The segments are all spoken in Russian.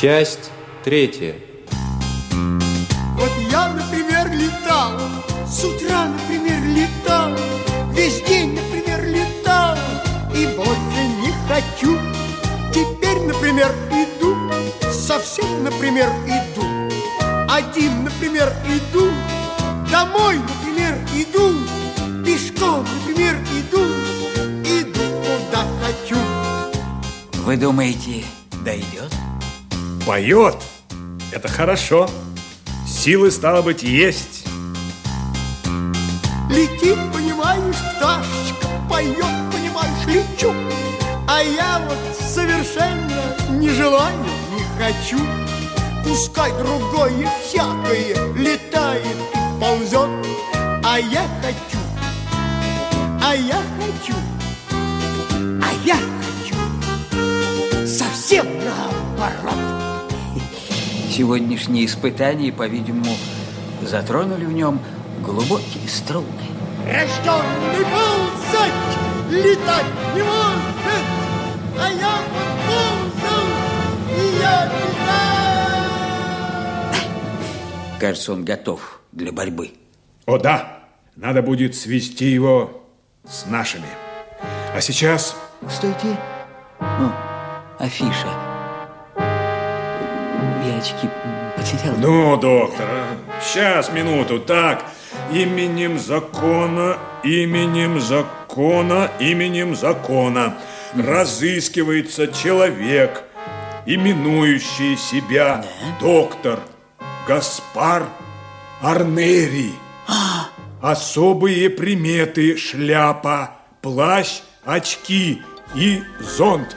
Часть третья. Вот я, например, летал, с утра, например, летал, весь день, например, летал, и больше не хочу. Теперь, например, иду, совсем, например, иду, один, например, иду, домой, например, иду, пешком, например, иду, иду куда хочу. Вы думаете, дойдет? Поет. Это хорошо. Силы, стало быть, есть. Летит, понимаешь, пташечка, поет, понимаешь, лечу. А я вот совершенно не желаю, не хочу. Пускай другое всякое летает и ползет, а я хочу, а я хочу, а я хочу совсем наоборот. Сегодняшние испытания, по-видимому, затронули в нем глубокие струны. Рожденный ползать, летать не может, а я подползал, и я летаю. Кажется, он готов для борьбы. О да, надо будет свести его с нашими. А сейчас Стойте. Ну, афиша. Я очки потерял. Ну, доктор, а? сейчас, минуту. Так, именем закона, именем закона, именем закона разыскивается человек, именующий себя доктор Гаспар Арнери. Особые приметы шляпа, плащ, очки и зонт.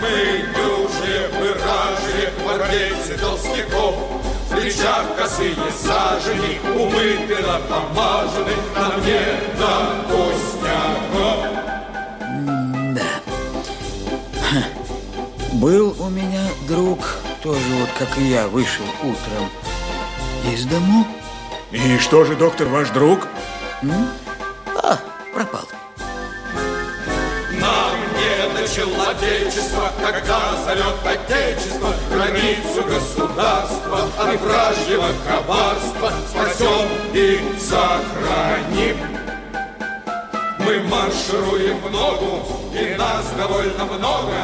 Мы дюжи, плечах косые сажени, умыты, помажены, На мне до костяков. Был у меня друг, тоже вот как и я, вышел утром из дому. И что же, доктор, ваш друг? А, пропал. Человечества, когда зовет Отечество, границу государства от вражьего коварства спасем и сохраним. Мы маршируем в ногу, и нас довольно много,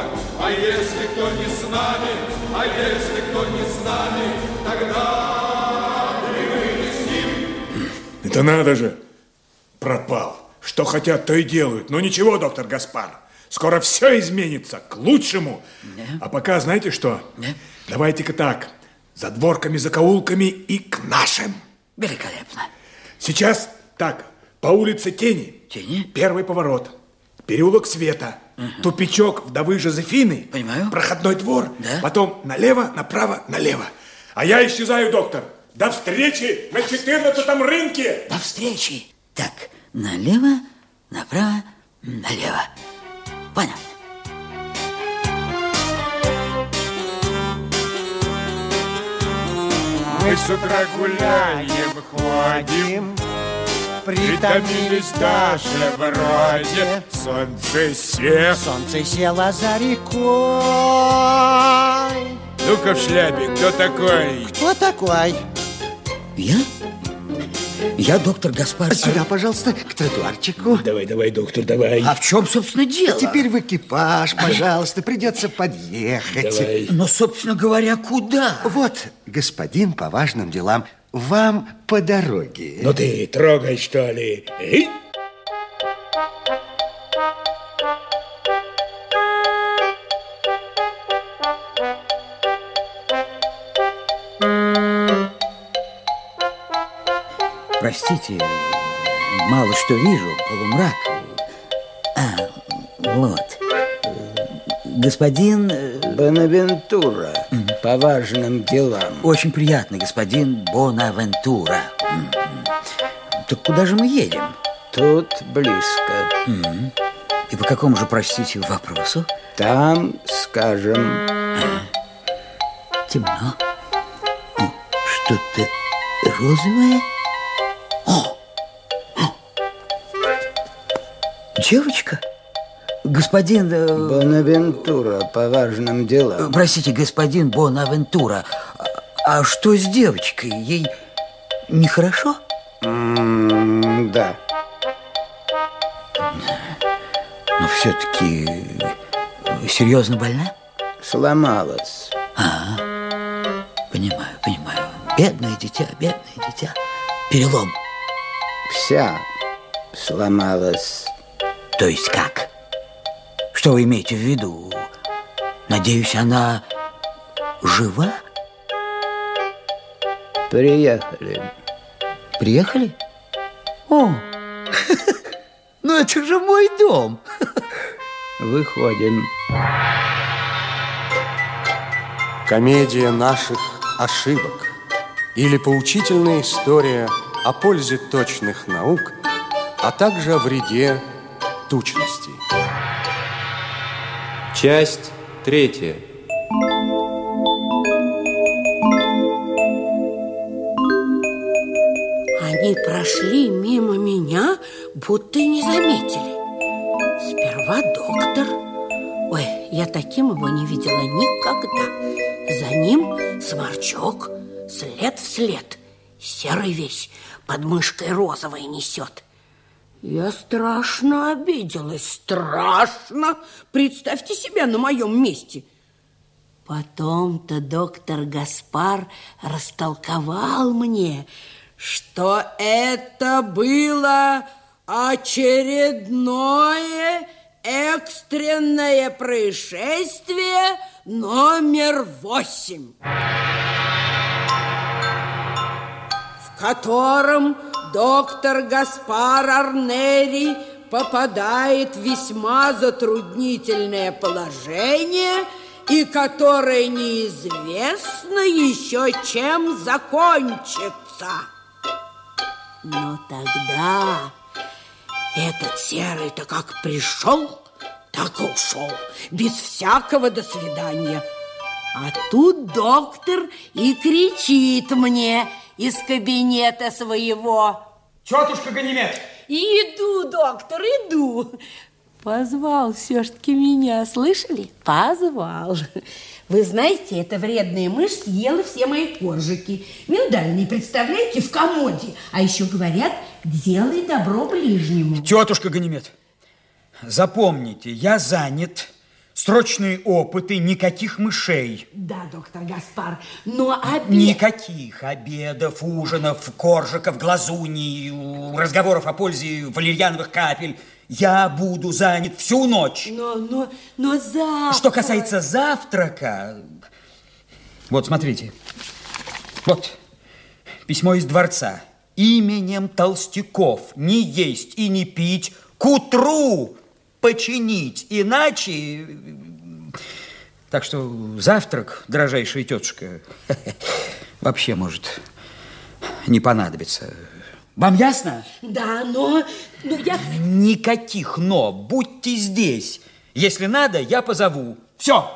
а если кто не с нами, а если кто не с нами, тогда и мы не с ним. Это надо же. Пропал. Что хотят, то и делают. Но ничего, доктор Гаспар. Скоро все изменится к лучшему. А пока знаете что? Давайте-ка так. За дворками, закоулками и к нашим. Великолепно. Сейчас так. По улице Тени. Тени? Первый поворот. Переулок Света. Тупичок вдовы Жозефины. Понимаю. Проходной двор. Да. Потом налево, направо, налево. А я исчезаю, доктор. До встречи на 14 рынке. До встречи. Так, налево, направо, налево. Понятно. Мы с утра гуляем, ходим, Притомились даже вроде Солнце се Солнце село за рекой. Ну-ка в шляпе, кто такой? Кто такой? Я? Я доктор Гаспар. Сюда, пожалуйста, к тротуарчику. Давай, давай, доктор, давай. А в чем, собственно, дело? Теперь в экипаж, пожалуйста, придется подъехать. Давай. Но, собственно говоря, куда? Вот, господин по важным делам, вам по дороге. Ну ты трогай, что ли. Эй! Простите, мало что вижу, полумрак. А, вот. Господин... э, Бонавентура, по важным делам. Очень приятно, господин Бонавентура. М. Так куда же мы едем? Тут близко. И по какому же, простите, вопросу? Там, скажем, Темно. О, что-то розовое. Девочка? Господин... э, Бонавентура по важным делам. Простите, господин Бонавентура, а, а что с девочкой? Ей нехорошо? М, Да. Но все-таки серьезно больна? Сломалась. Понимаю, понимаю. Бедное дитя, бедное дитя. Перелом. Вся сломалась. То есть как? Что вы имеете в виду? Надеюсь, она жива? Приехали. Приехали? О, ну это же мой дом. Выходим. Комедия наших ошибок или поучительная история о пользе точных наук, а также о вреде тучности. Часть третья. Они прошли мимо меня, будто и не заметили. Сперва доктор. Ой, я таким его не видела никогда. За ним сморчок, след в след. Серый весь, под мышкой розовой несет. Я страшно обиделась, страшно. Представьте себя на моем месте. Потом-то доктор Гаспар растолковал мне, что это было очередное экстренное происшествие номер восемь, в котором доктор Гаспар Арнери попадает в весьма затруднительное положение и которое неизвестно еще чем закончится. Но тогда этот серый-то как пришел, так и ушел, без всякого до свидания. А тут доктор и кричит мне из кабинета своего. Тетушка Ганимед! Иду, доктор, иду. Позвал все-таки меня, слышали? Позвал. Вы знаете, эта вредная мышь съела все мои коржики. Миндальные, представляете, в комоде. А еще говорят, делай добро ближнему. Тетушка Ганимед, запомните, я занят. Срочные опыты, никаких мышей. Да, доктор Гаспар, но обед... Никаких обедов, ужинов, коржиков, глазуней, разговоров о пользе валерьяновых капель. Я буду занят всю ночь. Но, но, но завтра... Что касается завтрака... Вот, смотрите. Вот, письмо из дворца. Именем Толстяков не есть и не пить к утру починить, иначе... Так что завтрак, дорожайшая тетушка, вообще может не понадобиться. Вам ясно? Да, но... но я... Никаких «но». Будьте здесь. Если надо, я позову. Все.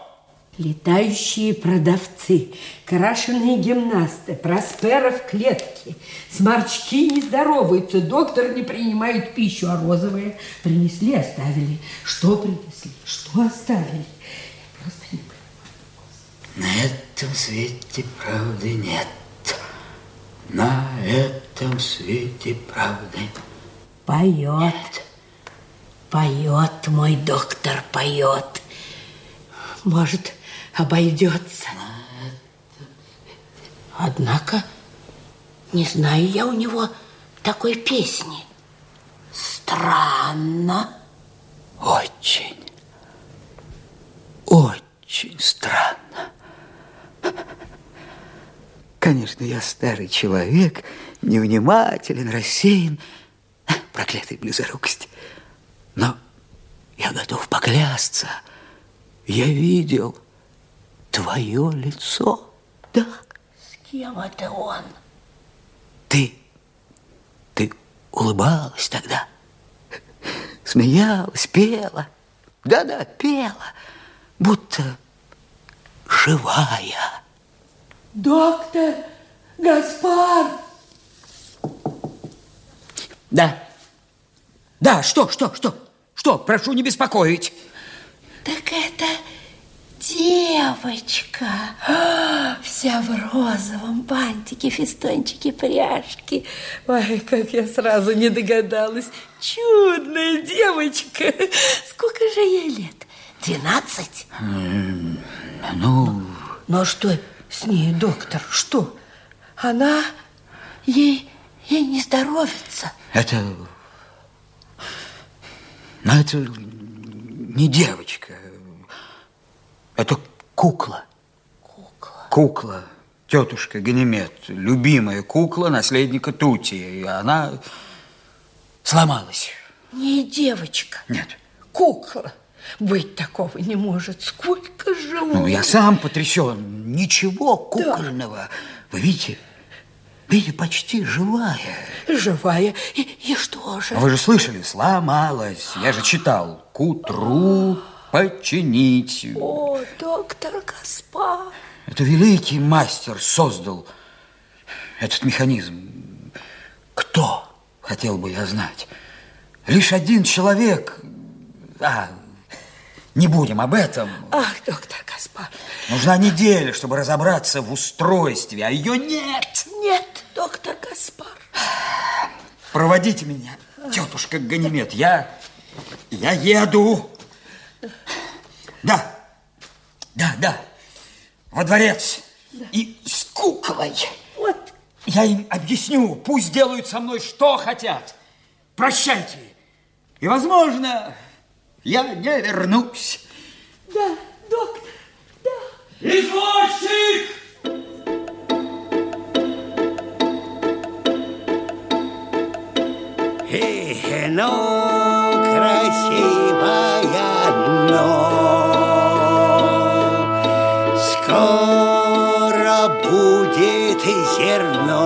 Летающие продавцы, крашеные гимнасты, Проспера в клетке, сморчки не здороваются, доктор не принимает пищу, а розовые принесли, оставили. Что принесли, что оставили? Я просто не понимаю. На этом свете правды нет. На этом свете правды. Поет, поет мой доктор, поет. Может, обойдется. Однако, не знаю я у него такой песни. Странно. Очень, очень странно. Конечно, я старый человек, невнимателен, рассеян, проклятый близорукость. Но я готов поклясться. Я видел твое лицо. Да, С кем это он? ты, ты улыбалась тогда, смеялась, пела. Да-да, пела, будто живая. Доктор Гаспар! Да. Да, что, что, что? Что, прошу не беспокоить. Так это девочка. Вся в розовом бантике, фестончике, пряжке. Ой, как я сразу не догадалась. Чудная девочка. Сколько же ей лет? Двенадцать? Ну... Ну, а что с ней, доктор? Что? Она... Ей, ей не здоровится. Это... Но это не девочка. Это кукла. Кукла. Кукла. Тетушка Ганимед, любимая кукла наследника Тути. И она сломалась. Не девочка. Нет. Кукла. Быть такого не может. Сколько живу. Ну, я сам потрясен. Ничего кукольного. Да. Вы видите? Видите, почти живая. Живая? И, и что же? А вы же слышали, сломалась. Я же читал. К утру починить. О, доктор Гаспар. Это великий мастер создал этот механизм. Кто, хотел бы я знать. Лишь один человек... А, не будем об этом. Ах, доктор Гаспар. Нужна неделя, чтобы разобраться в устройстве, а ее нет. Нет, доктор Гаспар. Проводите меня, тетушка Ганимед. Я, я еду. Да, да, да. Во дворец. Да. И с куклой. Вот. Я им объясню. Пусть делают со мной что хотят. Прощайте. И, возможно, я не вернусь. Да, доктор, да. Извозчик! Эх, ну, красивая, но скоро будет зерно.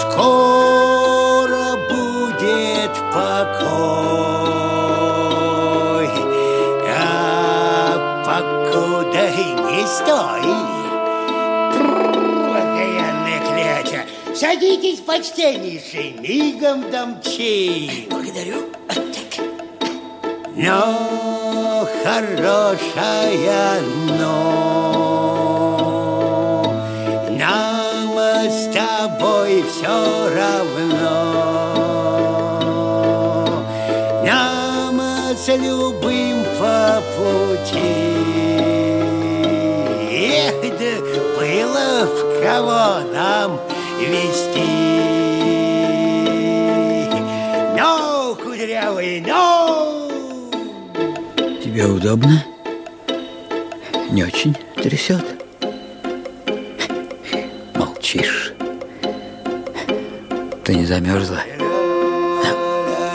Скоро будет покой, а покуда не стой. Садитесь, почтеннейший, мигом домчи. Благодарю. Но хорошая, но нам с тобой все равно. Нам с любым по пути. Эх, да было в кого нам вести. Но, кудрявый, но! Тебе удобно? Не очень трясет? Молчишь. Ты не замерзла?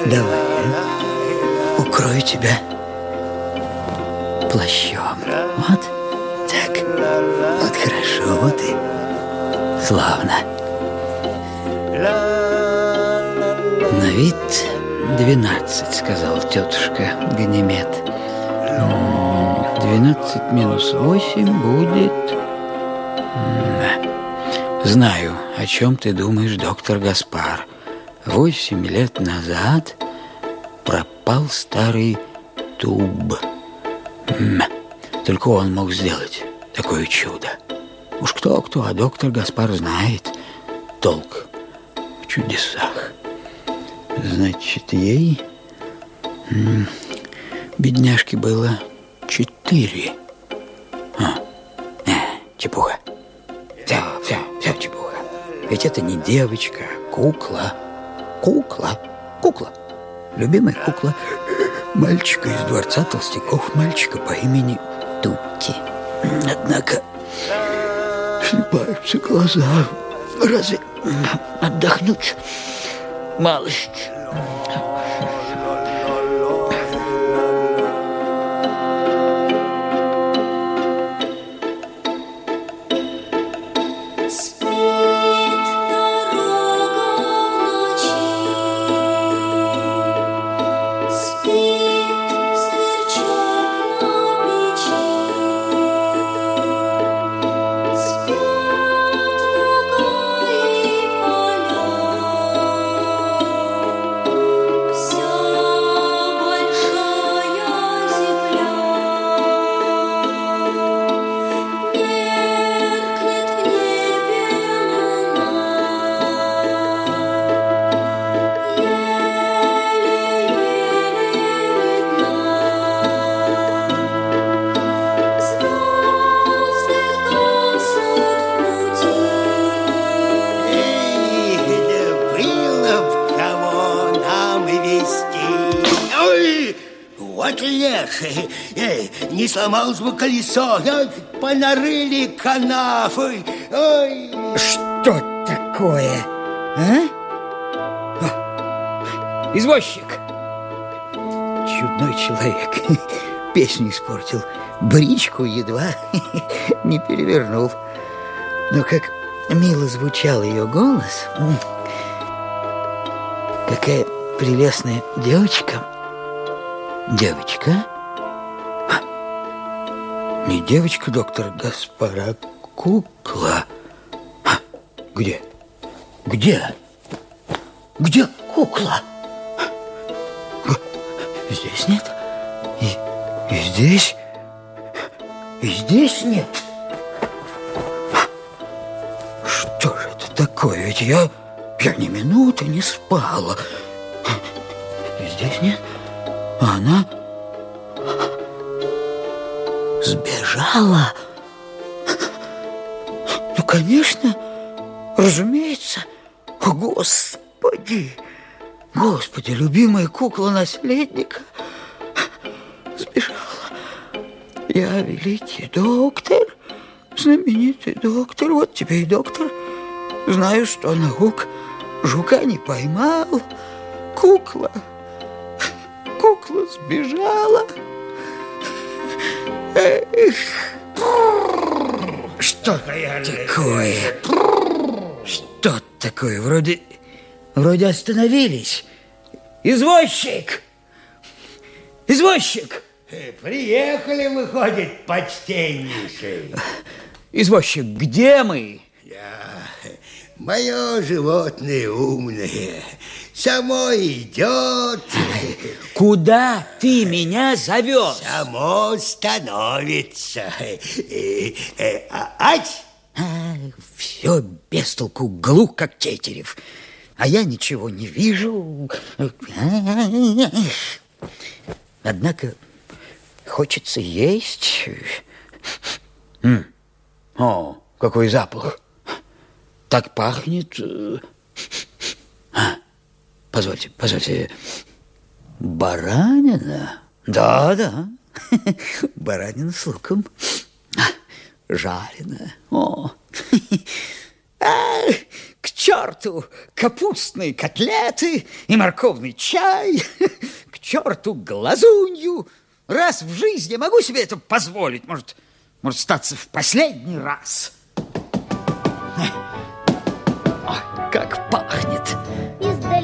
Давай, а? укрою тебя плащом. Вот так. Вот хорошо, вот и славно. Вид двенадцать, сказал тетушка Ганимед. Двенадцать минус восемь будет... Знаю, о чем ты думаешь, доктор Гаспар. Восемь лет назад пропал старый туб. Только он мог сделать такое чудо. Уж кто-кто, а доктор Гаспар знает толк в чудесах. Значит, ей, бедняжке, было четыре. А, э, чепуха. Все, все, все чепуха. Ведь это не девочка, а кукла. Кукла, кукла. Любимая кукла мальчика из дворца толстяков, мальчика по имени Тутти. Однако слепаются глаза. Разве отдохнуть малость? не сломалось бы колесо, понарыли канавы. Ой. Что такое, а? О, извозчик. Чудной человек. Песню испортил. Бричку едва не перевернул. Но как мило звучал ее голос. Какая прелестная девочка. Девочка? Не девочка, доктор Гаспара, а кукла. А, Где? Где? Где кукла? Здесь нет. И, и здесь. И здесь нет. Что же это такое? Ведь я, я ни минуты не спала. И здесь нет. А она сбежала. Ну, конечно, разумеется. Господи! Господи, любимая кукла наследника сбежала. Я великий доктор, знаменитый доктор. Вот тебе и доктор. Знаю, что наук жука не поймал. Кукла, кукла сбежала. Что такое? Что такое? Вроде, вроде остановились. Извозчик! Извозчик! Приехали, выходит, почтеннейший. Извозчик, где мы? Мое животное умное. Само идет. Куда ты меня зовешь? Само становится. Э, э, а, ать! Все без толку, глух, как тетерев. А я ничего не вижу. Однако хочется есть. О, какой запах. Так пахнет. Позвольте, позвольте. Баранина? Да, да. Баранина с луком. А, Жареная. О, к черту капустные котлеты и морковный чай, к черту глазунью. Раз в жизни я могу себе это позволить, может, может статься в последний раз. Ой, как пахнет.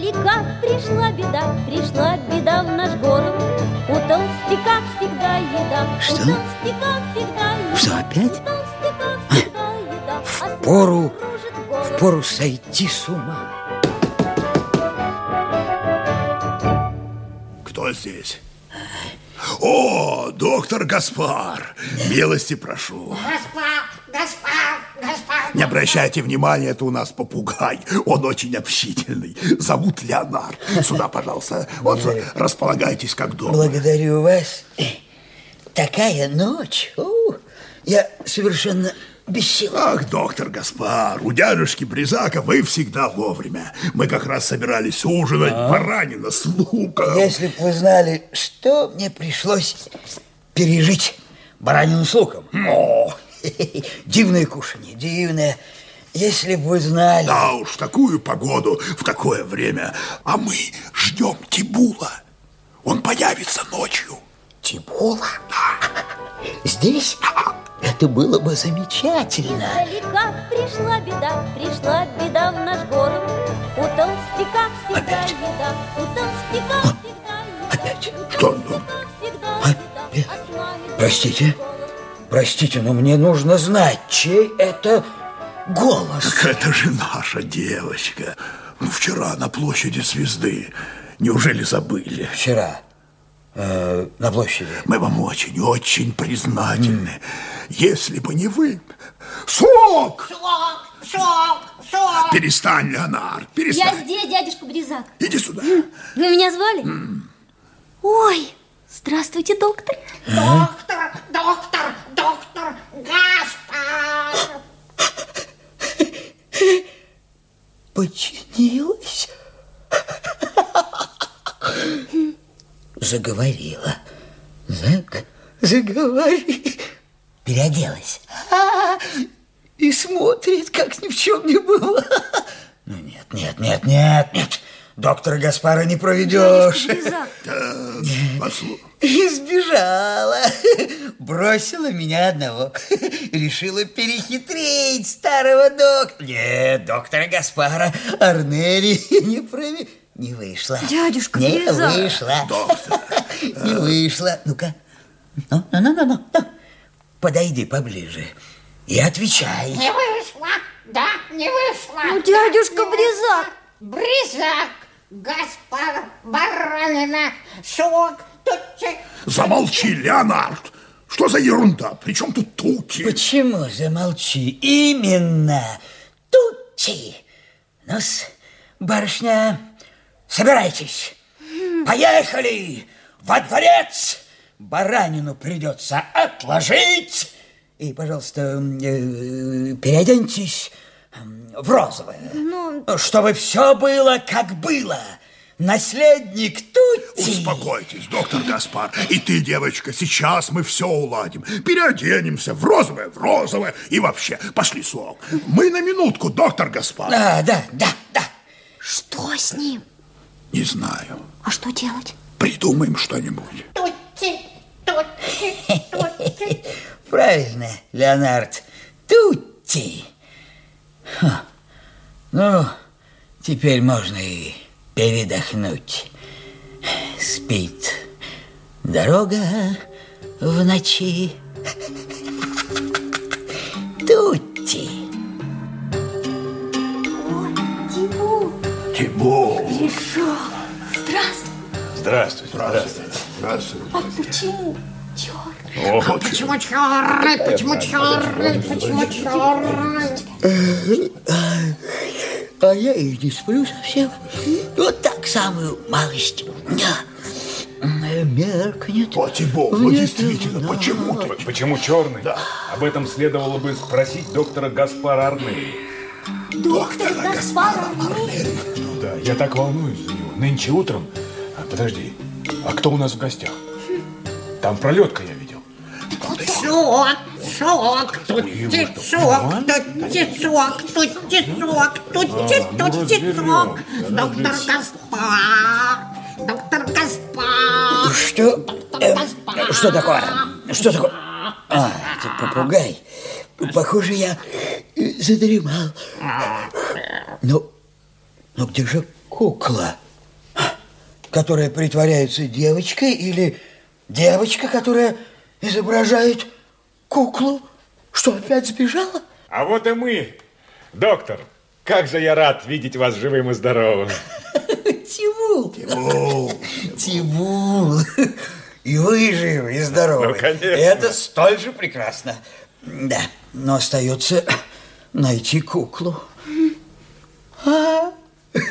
Издалека пришла беда, пришла беда в наш город. У толстяка всегда еда. Что? У толстяка всегда еда. Что, опять? У толстяка всегда еда. А с Пору, в пору сойти с ума. Кто здесь? О, доктор Гаспар, милости прошу. Гаспар, Гаспар, Гаспар. Не обращайте внимания, это у нас попугай. Он очень общительный. Зовут Леонард. Сюда, пожалуйста. Вот располагайтесь как дома. Благодарю вас. Такая ночь. У, я совершенно без сил. Ах, доктор Гаспар, у дядюшки Бризака вы всегда вовремя. Мы как раз собирались ужинать баранина с луком. Если бы вы знали, что мне пришлось пережить баранину с луком. О, дивное кушанье, дивное. Если бы вы знали... Да уж, такую погоду, в такое время. А мы ждем Тибула. Он появится ночью. Тибула? Здесь? Это было бы замечательно. Издалека пришла беда, пришла беда в наш город. У толстяка всегда еда, у толстяка всегда еда. Опять? Что? ну, Всегда А, еда, а Простите, простите, но мне нужно знать, чей это голос. Так это же наша девочка. Ну, Вчера на площади Звезды. Неужели забыли? Вчера э, на площади. Мы вам очень, очень признательны. Если бы не вы... Сок! Сок, сок, сок. Перестань, Леонард, Я перестань. здесь, дядюшка Бризак. Иди сюда. Вы меня звали? Ой, здравствуйте, доктор. Доктор, доктор, доктор, Гаспар. Подчинилась. Заговорила. Так, заговори. Переоделась. А, и смотрит, как ни в чем не было. Ну нет, нет, нет, нет, нет. Доктора Гаспара не проведешь. Избежала. Бросила меня одного. Решила перехитрить старого доктора. Нет, доктора Гаспара Арнери не проведешь. Не вышло. Дядюшка Не Береза. вышло. Не вышло. Ну-ка. Ну, ну, ну, ну, ну, ну. Подойди поближе и отвечай. Не вышло, да, не вышло. Ну, дядюшка Бризак. Бризак, Гаспар, баранина, сок, тутчи. Замолчи, Леонард! Что за ерунда? Причем тут тути? Почему замолчи? Именно тути. ну барышня, собирайтесь. Поехали во дворец. Баранину придется отложить. И, пожалуйста, э, переоденьтесь в розовое. Ну, Чтобы все было, как было. Наследник Тути. Успокойтесь, доктор Гаспар. И ты, девочка, сейчас мы все уладим. Переоденемся в розовое, в розовое. И вообще, пошли сок. Мы на минутку, доктор Гаспар. Да, да, да, да. Что с ним? Не знаю. А что делать? Придумаем что-нибудь. Тутти, тутти, тутти. Правильно, Леонард. Тутти. Ха. Ну, теперь можно и передохнуть. Спит дорога в ночи. Тутти. Тибо. пришел. Здравствуй. Здравствуйте. Здравствуйте. Здравствуйте. А почему черный? О, Почему черный, почему черный, почему черный? А я и не сплю совсем. Вот так самую малость. Меркнет. О, Тибо, ну действительно, почему ты? Почему черный? Об этом следовало бы спросить доктора Гаспара Арнери. Доктор Гаспар Да, я так волнуюсь за него. Нынче утром... А, подожди, а кто у нас в гостях? Там пролетка я видел. Сок, сок, тутти, сок, тутти, сок, тутти, сок, тутти, тутти, сок. Доктор Гаспар, доктор Гаспар. Что? Э, что такое? Что такое? А, это попугай. Похоже, я э, задремал. Ну, ну где же кукла? Которая притворяется девочкой или девочка, которая изображает куклу? Что, опять сбежала? А вот и мы. Доктор, как же я рад видеть вас живым и здоровым. Тимул. Тимул. Тимул. И вы живы, и здоровы. Ну, конечно. Это столь же прекрасно. Да, но остается найти куклу. А?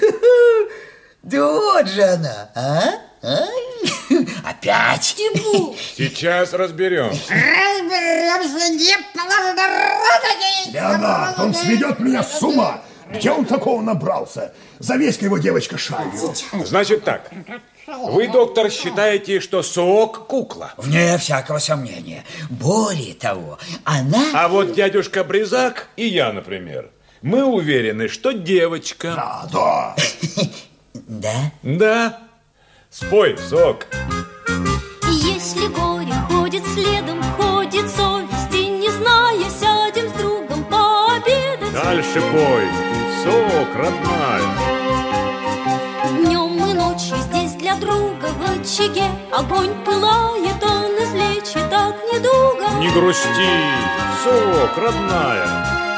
Да вот же она, а? Ай, Опять? Тимур. Сейчас разберем. Разберемся, не положено Леонард, он сведет меня с ума. Где он такого набрался? Завесь-ка его, девочка, шалью. Значит так. Вы, доктор, считаете, что Сок кукла? Вне всякого сомнения. Более того, она... А вот дядюшка Бризак и я, например, мы уверены, что девочка. Да, да. Да? Да. Спой, Сок. Если горе ходит следом, ходит совести, не зная, сядем с другом пообедать. Дальше пой. Сок, родная. Днем и ночью здесь для друга в очаге Огонь пылает, он излечит от недуга Не грусти. Сок, родная.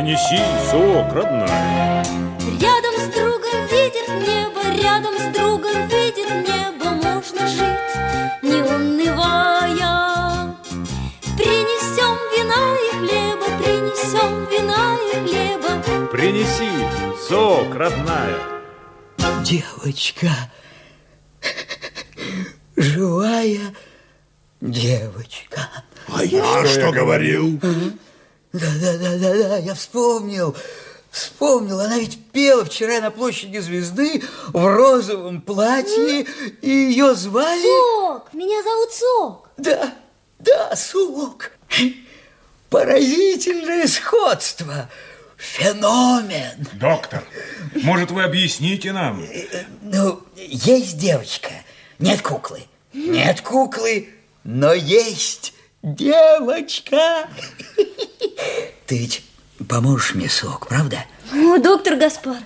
Принеси сок, родная. Рядом с другом видит небо Рядом с другом видит небо Можно жить, не унывая Принесем вина и хлеба Принесем вина и хлеба Принеси сок, родная. Девочка. Живая девочка. А я что говорил? Да-да-да-да, я вспомнил. Вспомнил, она ведь пела вчера на площади Звезды в розовом платье, и ее звали... Сок! Меня зовут Сок. Да, да, Сок. Поразительное сходство. Феномен. Доктор, может, вы объясните нам? Ну, есть девочка, нет куклы. Нет куклы, но есть девочка. Ты ведь поможешь мне, Сок, правда? О, доктор Гаспар,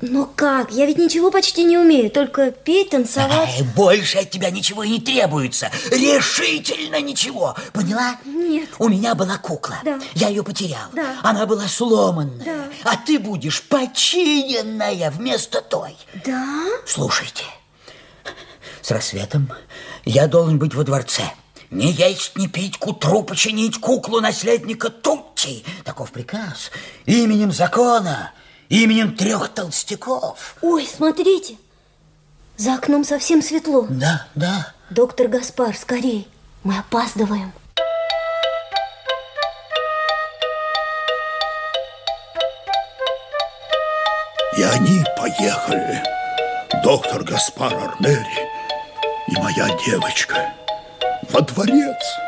но как? Я ведь ничего почти не умею, только петь, танцевать. Ай, больше от тебя ничего и не требуется. Решительно ничего. Поняла? Нет. У меня была кукла. Да. Я ее потерял. Да. Она была сломанная. Да. А ты будешь починенная вместо той. Да? Слушайте, с рассветом я должен быть во дворце. Не есть, не пить, к утру починить куклу наследника Тутти. Таков приказ. Именем закона, именем трех толстяков. Ой, смотрите, за окном совсем светло. Да, да. Доктор Гаспар, скорей, мы опаздываем. И они поехали. Доктор Гаспар Арнери и моя девочка во дворец.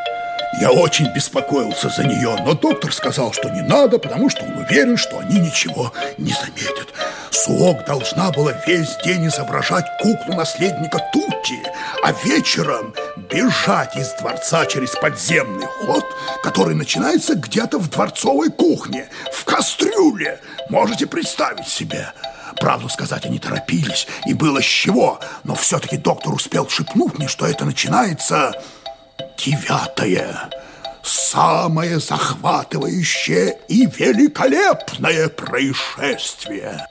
Я очень беспокоился за нее, но доктор сказал, что не надо, потому что он уверен, что они ничего не заметят. Суок должна была весь день изображать куклу наследника Тутти, а вечером бежать из дворца через подземный ход, который начинается где-то в дворцовой кухне, в кастрюле. Можете представить себе? Правду сказать, они торопились, и было с чего, но все-таки доктор успел шепнуть мне, что это начинается девятое, самое захватывающее и великолепное происшествие.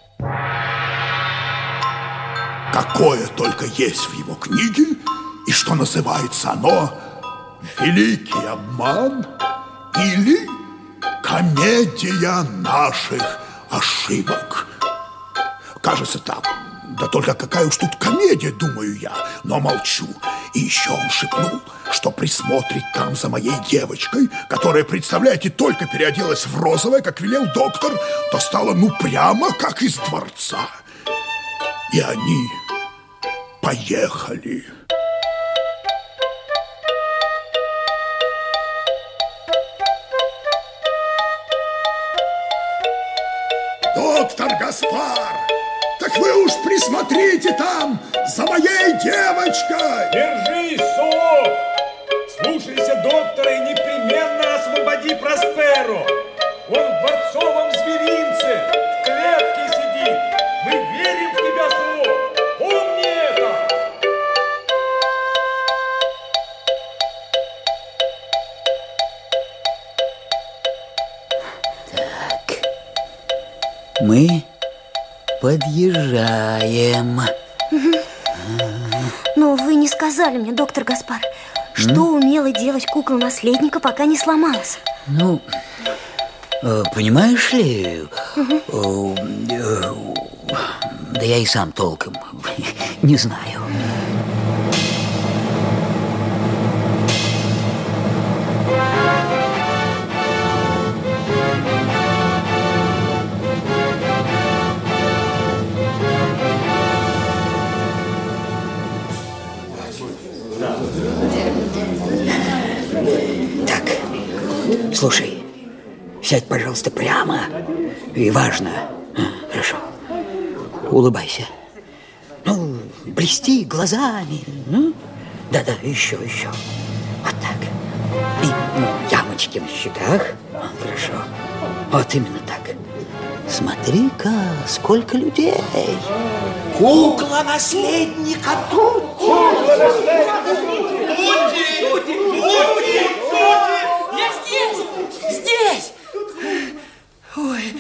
Какое только есть в его книге, и что называется оно «Великий обман» или «Комедия наших ошибок». Кажется так. Да только какая уж тут комедия, думаю я, но молчу. И еще он шепнул, что присмотрит там за моей девочкой, которая, представляете, только переоделась в розовое, как велел доктор, то стала ну прямо как из дворца. И они поехали. Доктор Гаспар, так вы уж присмотрите там за моей девочкой! Держись, Сок! Слушайся доктора и непременно освободи Просперу! Он в дворцовом зверинце, в клетке сидит! Мы верим в тебя, Сок! Помни это! Мы подъезжаем. Но вы не сказали мне, доктор Гаспар, что умела делать кукла наследника, пока не сломалась. Ну, э, понимаешь ли, э, э, да я и сам толком не знаю. Слушай, сядь, пожалуйста, прямо. И важно. А, Хорошо. Улыбайся. Ну, блести глазами. ну. Да-да, еще, еще. Вот так. И ну, ямочки на щеках. А, Хорошо. Вот именно так. Смотри-ка, сколько людей. Кукла наследника тут. Я Ой,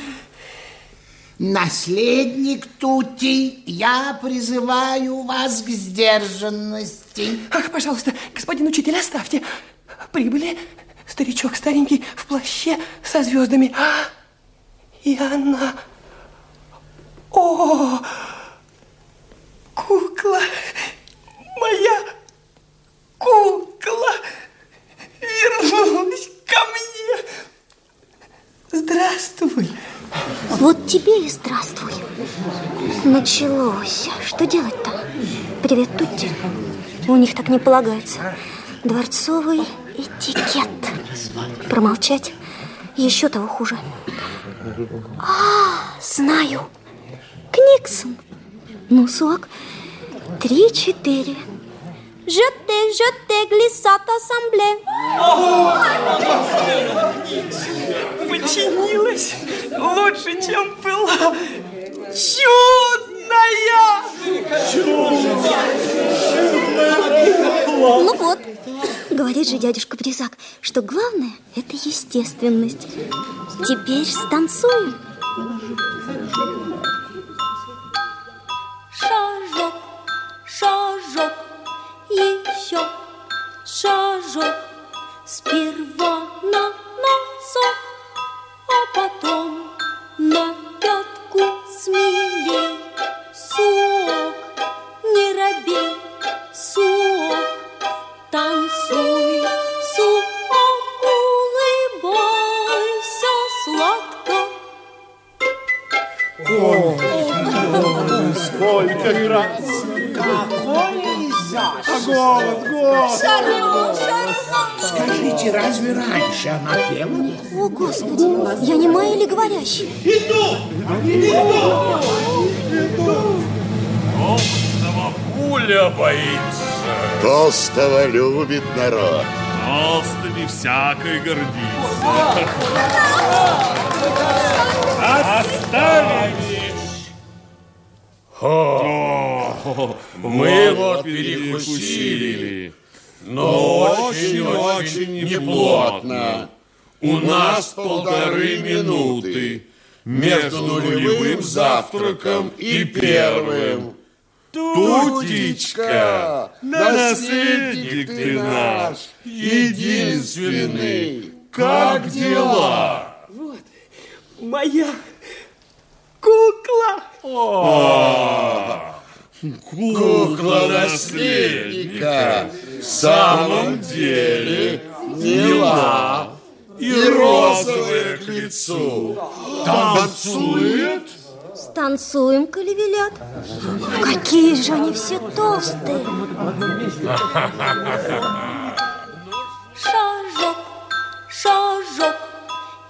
Наследник Тути, я призываю вас к сдержанности. ах, пожалуйста, господин учитель, оставьте. Прибыли старичок старенький в плаще со звездами. А, И она... О, кукла, моя кукла вернулась ко мне. Здравствуй. Вот тебе и здравствуй. Началось. Что делать-то? Привет, Тутти. У них так не полагается. Дворцовый этикет. Промолчать? Еще того хуже. А, знаю. Книксон. Ну, сок. Три-четыре. Жете, жете, глиссат ассамбле. Починилась лучше, чем была. Чудная! Ну вот, говорит же дядюшка Бризак, что главное – это естественность. Теперь станцуем. Шажок, шажок, еще шажок. Сперва на носок, а потом на пятку смелей. Шарло, Скажите, разве раньше она пела? О, Господи, я не моя или говорящий? Толстого пуля боится. Толстого любит народ. Толстыми всякой гордится. Оставить! О, мы вот перекусили, но очень-очень неплотно. У нас полторы минуты между нулевым завтраком и первым. Тутечка, наследник ты наш, единственный, как дела? Вот, моя кукла. О, Кукла наследника в самом деле мила и розовая к лицу. Танцует? Станцуем, коли велят. Какие же они все толстые. Шажок, шажок,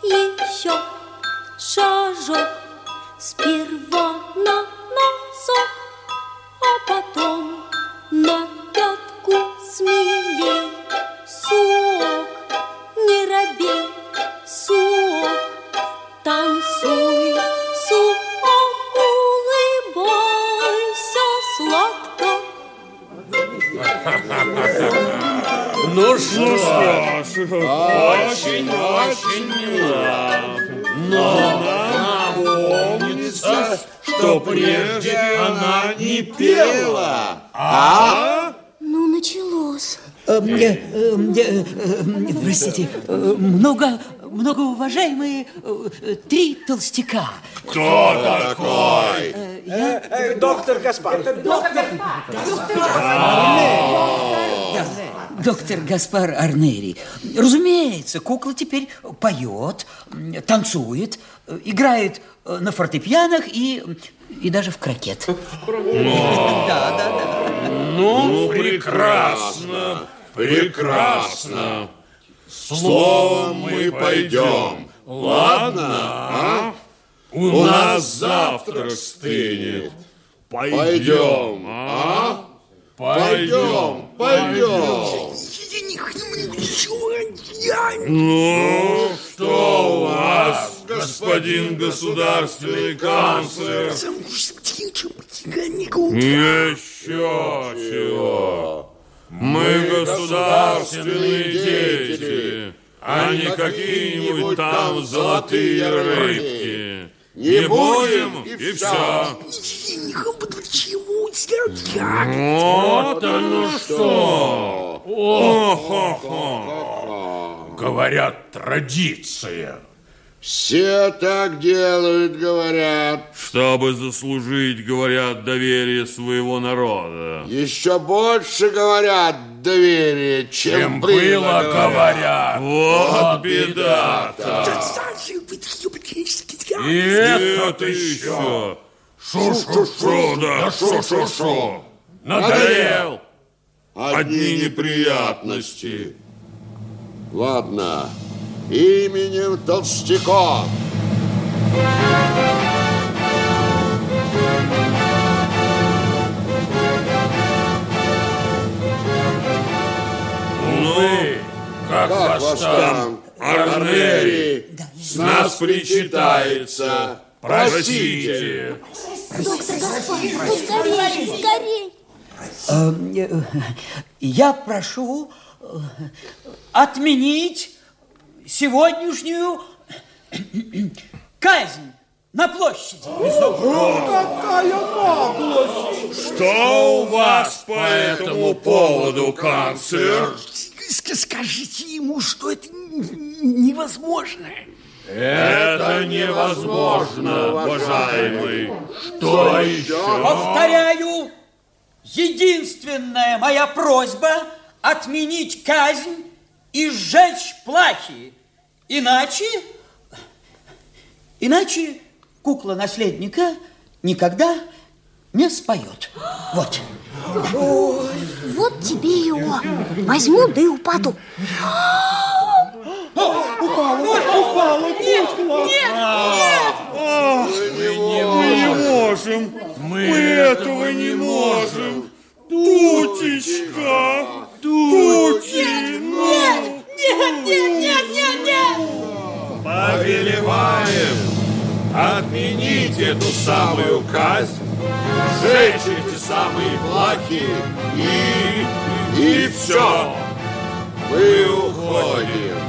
еще шажок. Сперва на носок, а потом на пятку смелей. Сок, не робей, сок, танцуй, сок, улыбайся сладко. Ну что ж, очень-очень мило. Но нам помнится, что прежде она не пела. А? Ну, началось. Э, э, э, Простите, много, многоуважаемые э, три толстяка. Кто такой? Доктор Гаспар. Доктор Гаспар Арнери. Разумеется, кукла теперь поет, танцует, играет на фортепианах и, и даже в крокет. Да, да, да. Ну, прекрасно, прекрасно. Словом мы пойдем. Ладно, а? У нас завтрак стынет. Пойдем, а? Пойдем, пойдем. Ну, что у вас, господин государственный канцлер? Еще чего? Мы государственные дети, а не какие-нибудь там золотые рыбки. Не будем, и все. Вот оно что! О-хо-хо! Говорят, традиция. Все так делают, говорят. Чтобы заслужить, говорят, доверие своего народа. Еще больше говорят доверие, чем, Чем было, говорят. Вот беда-то. И этот еще. Шу-шу-шу, да, шу-шу-шу. Надоел. Одни неприятности. Ладно, именем Толстяков. Ну, как, Как вас там, Арнери? С нас причитается. Простите. Скорее, скорее. Э, э, Я прошу э, отменить сегодняшнюю казнь на площади. Какая наглость! Что у вас по этому поводу, канцлер? Скажите ему, что это невозможно. Это невозможно, уважаемый. Что еще? Повторяю, единственная моя просьба отменить казнь и сжечь плахи. Иначе, иначе кукла наследника никогда не споет. Вот. Вот тебе его. Возьму, да и упаду. Упала, упала, кукла. Мы не можем. Мы этого не можем. Тутечка, Тути, ну. Нет, нет, нет, нет, нет! Повелеваем отменить эту самую казнь, сжечь эти самые плахи и... и все. Мы уходим.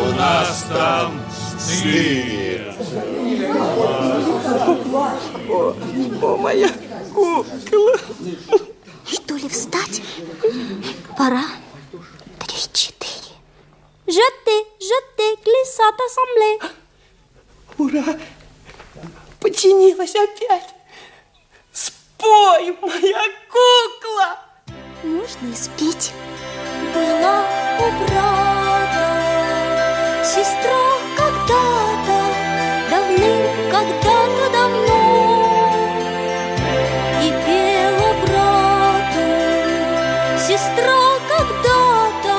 У нас там стынет. О, о, моя кукла. Что ли, встать? Пора. Три, четыре. Жете, жете, глиссат ассамбле. Ура! Починилась опять. Спой, моя кукла! Можно и спеть. Была у брата сестра когда-то, давным, когда-то давно. И пела брату сестра когда-то,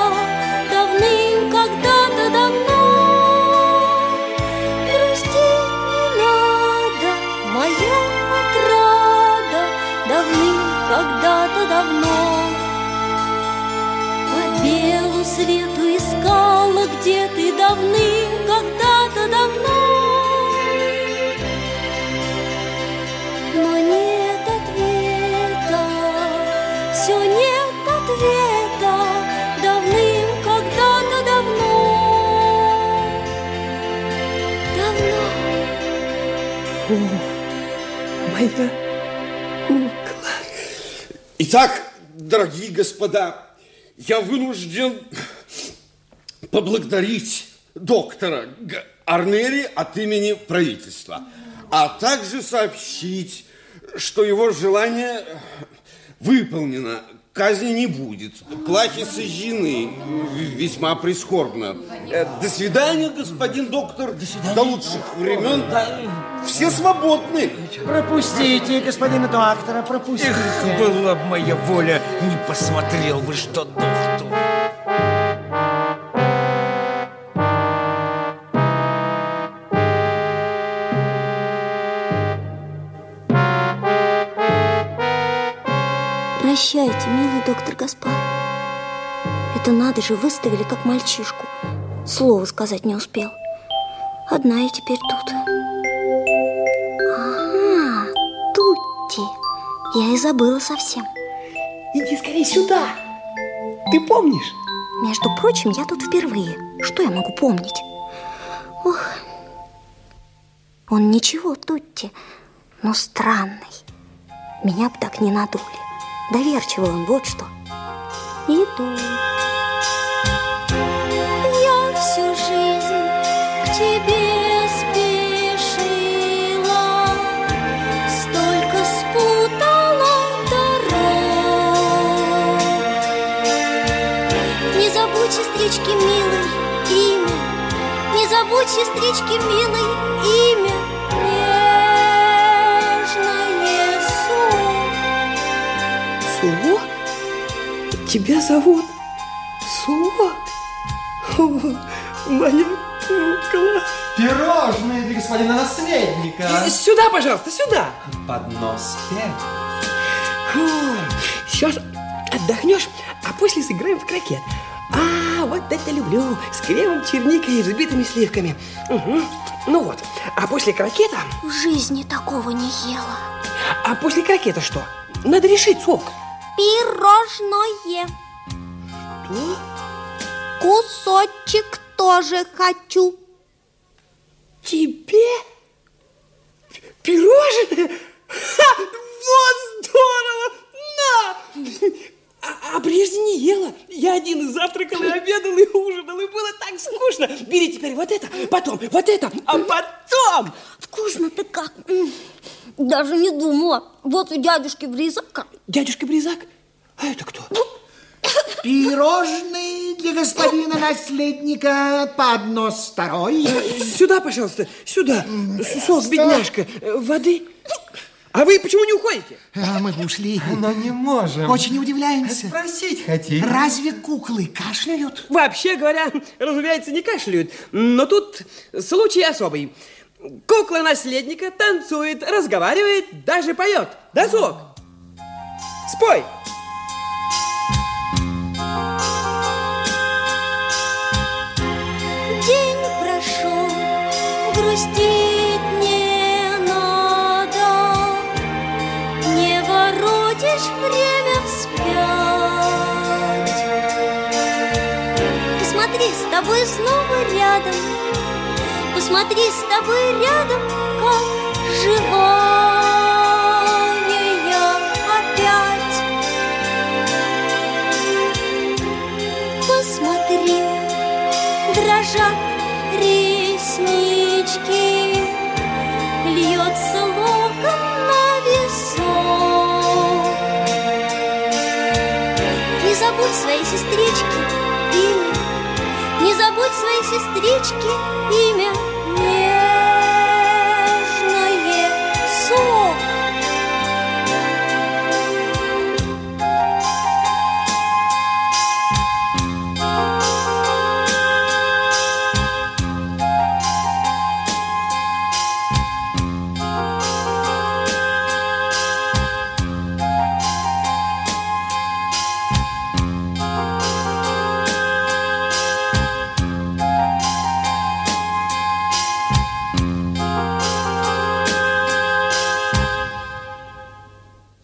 давным, когда-то давно. Грустить не надо, моя отрада, давным, когда-то давно. Свету искала, где ты давным, когда-то давно. Но нет ответа, все нет ответа, давным, когда-то давно. Давно. О, моя кукла. Итак, дорогие господа, я вынужден поблагодарить доктора Арнери от имени правительства, а также сообщить, что его желание выполнено. Казни не будет. Плахи сожжены. Весьма прискорбно. Э, До свидания, господин доктор. До, лучших времен. Все свободны. Пропустите господина доктора, пропустите. Эх, была бы моя воля, не посмотрел бы, что доктор. Прощайте, милый доктор Гаспар. Это надо же, выставили как мальчишку. Слова сказать не успел. Одна я теперь тут. Ага, Тутти. Я и забыла совсем. Иди скорее сюда. Ты помнишь? Между прочим, я тут впервые. Что я могу помнить? Ох, он ничего, Тутти, но странный. Меня бы так не надули. Доверчивый он, вот что. Иду. Я всю жизнь к тебе забудь, сестрички, милой, имя, Не забудь, сестрички, милой, имя тебя зовут Сок. О, моя кукла. Пирожные для господина наследника. Сюда, пожалуйста, сюда. Поднос пять. Сейчас отдохнешь, а после сыграем в крокет. А, вот это люблю. С кремом, черникой и взбитыми сливками. Угу. Ну вот, а после крокета... В жизни такого не ела. А после крокета что? Надо решить, Сок. Пирожное. Что? Кусочек тоже хочу. Тебе? Пирожное? Ха, вот здорово! На! А, а прежде не ела. Я один и завтракал, и обедал, и ужинал, и было так скучно. Бери теперь вот это, потом вот это, а потом... Вкусно ты как. Даже не думала. Вот у дядюшки Бризака. Дядюшка Бризак? А это кто? Пирожные для господина наследника, поднос второй. Сюда, пожалуйста, сюда. Сок, бедняжка, э, воды. А вы почему не уходите? А мы бы ушли. Но не можем. Очень удивляемся. Спросить хотели. Разве куклы кашляют? Вообще говоря, разумеется, не кашляют. Но тут случай особый. Кукла наследника танцует, разговаривает, даже поет. Да, Сок? Спой. День прошел, грустить с тобой снова рядом. Посмотри, с тобой рядом, как живая я опять. Посмотри, дрожат реснички, льется локон на висок. Не забудь своей сестрички сестрички имя.